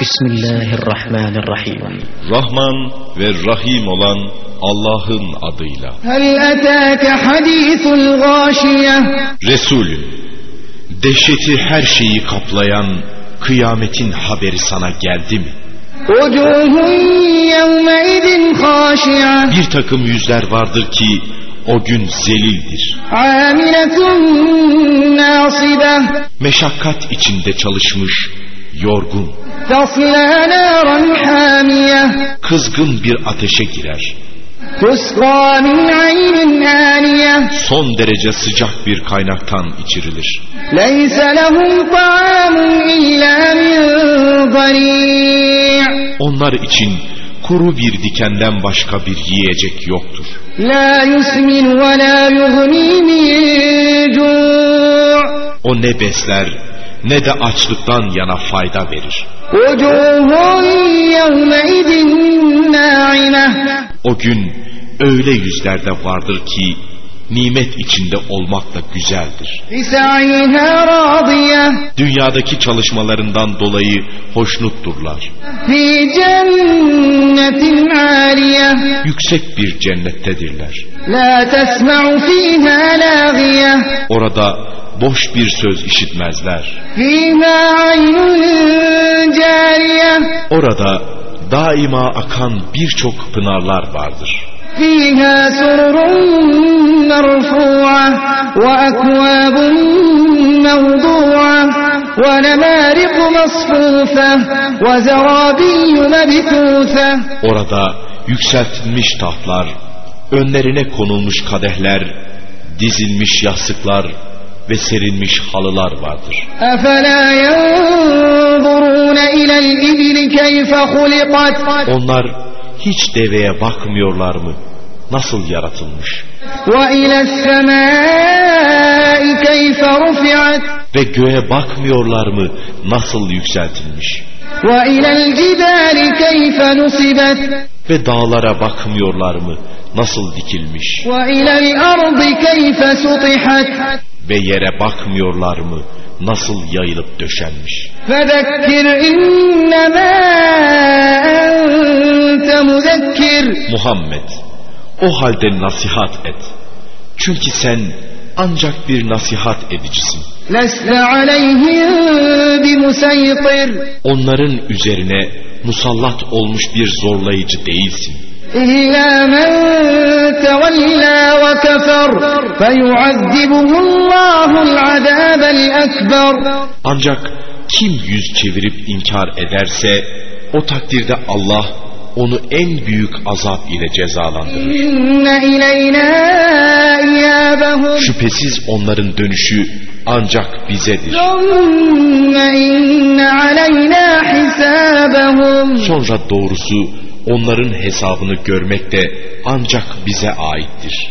Bismillahirrahmanirrahim. Rahman ve Rahim olan Allah'ın adıyla. Resulüm, dehşeti her şeyi kaplayan kıyametin haberi sana geldi mi? Bir takım yüzler vardır ki o gün zelildir. Meşakkat içinde çalışmış, yorgun. Kızgın bir ateşe girer. Son derece sıcak bir kaynaktan içirilir. Onlar için kuru bir dikenden başka bir yiyecek yoktur. O ne besler ne de açlıktan yana fayda verir. O gün öyle yüzlerde vardır ki nimet içinde olmak da güzeldir. Dünyadaki çalışmalarından dolayı hoşnutturlar. Yüksek bir cennettedirler. La tesma'u fîhâ Orada boş bir söz işitmezler. فيها عين جارية Orada daima akan birçok pınarlar vardır. فيها سرر مرفوعة وأكواب موضوعة ونمارق مصفوفة وزرابي مبثوثة Orada yükseltilmiş tahtlar, önlerine konulmuş kadehler, dizilmiş yastıklar ve serilmiş halılar vardır. Onlar hiç deveye bakmıyorlar mı? Nasıl yaratılmış? ve göğe bakmıyorlar mı nasıl yükseltilmiş? Ve dağlara bakmıyorlar mı nasıl dikilmiş? Ve yere bakmıyorlar mı nasıl yayılıp döşenmiş? Muhammed o halde nasihat et. Çünkü sen ancak bir nasihat edicisin. Onların üzerine musallat olmuş bir zorlayıcı değilsin. İlla men tevella ve kefer feyuazzibuhullahul azabel ekber. Ancak kim yüz çevirip inkar ederse o takdirde Allah onu en büyük azap ile cezalandırır. İnne ileyna Şüphesiz onların dönüşü ancak bizedir. Sonra doğrusu onların hesabını görmek de ancak bize aittir.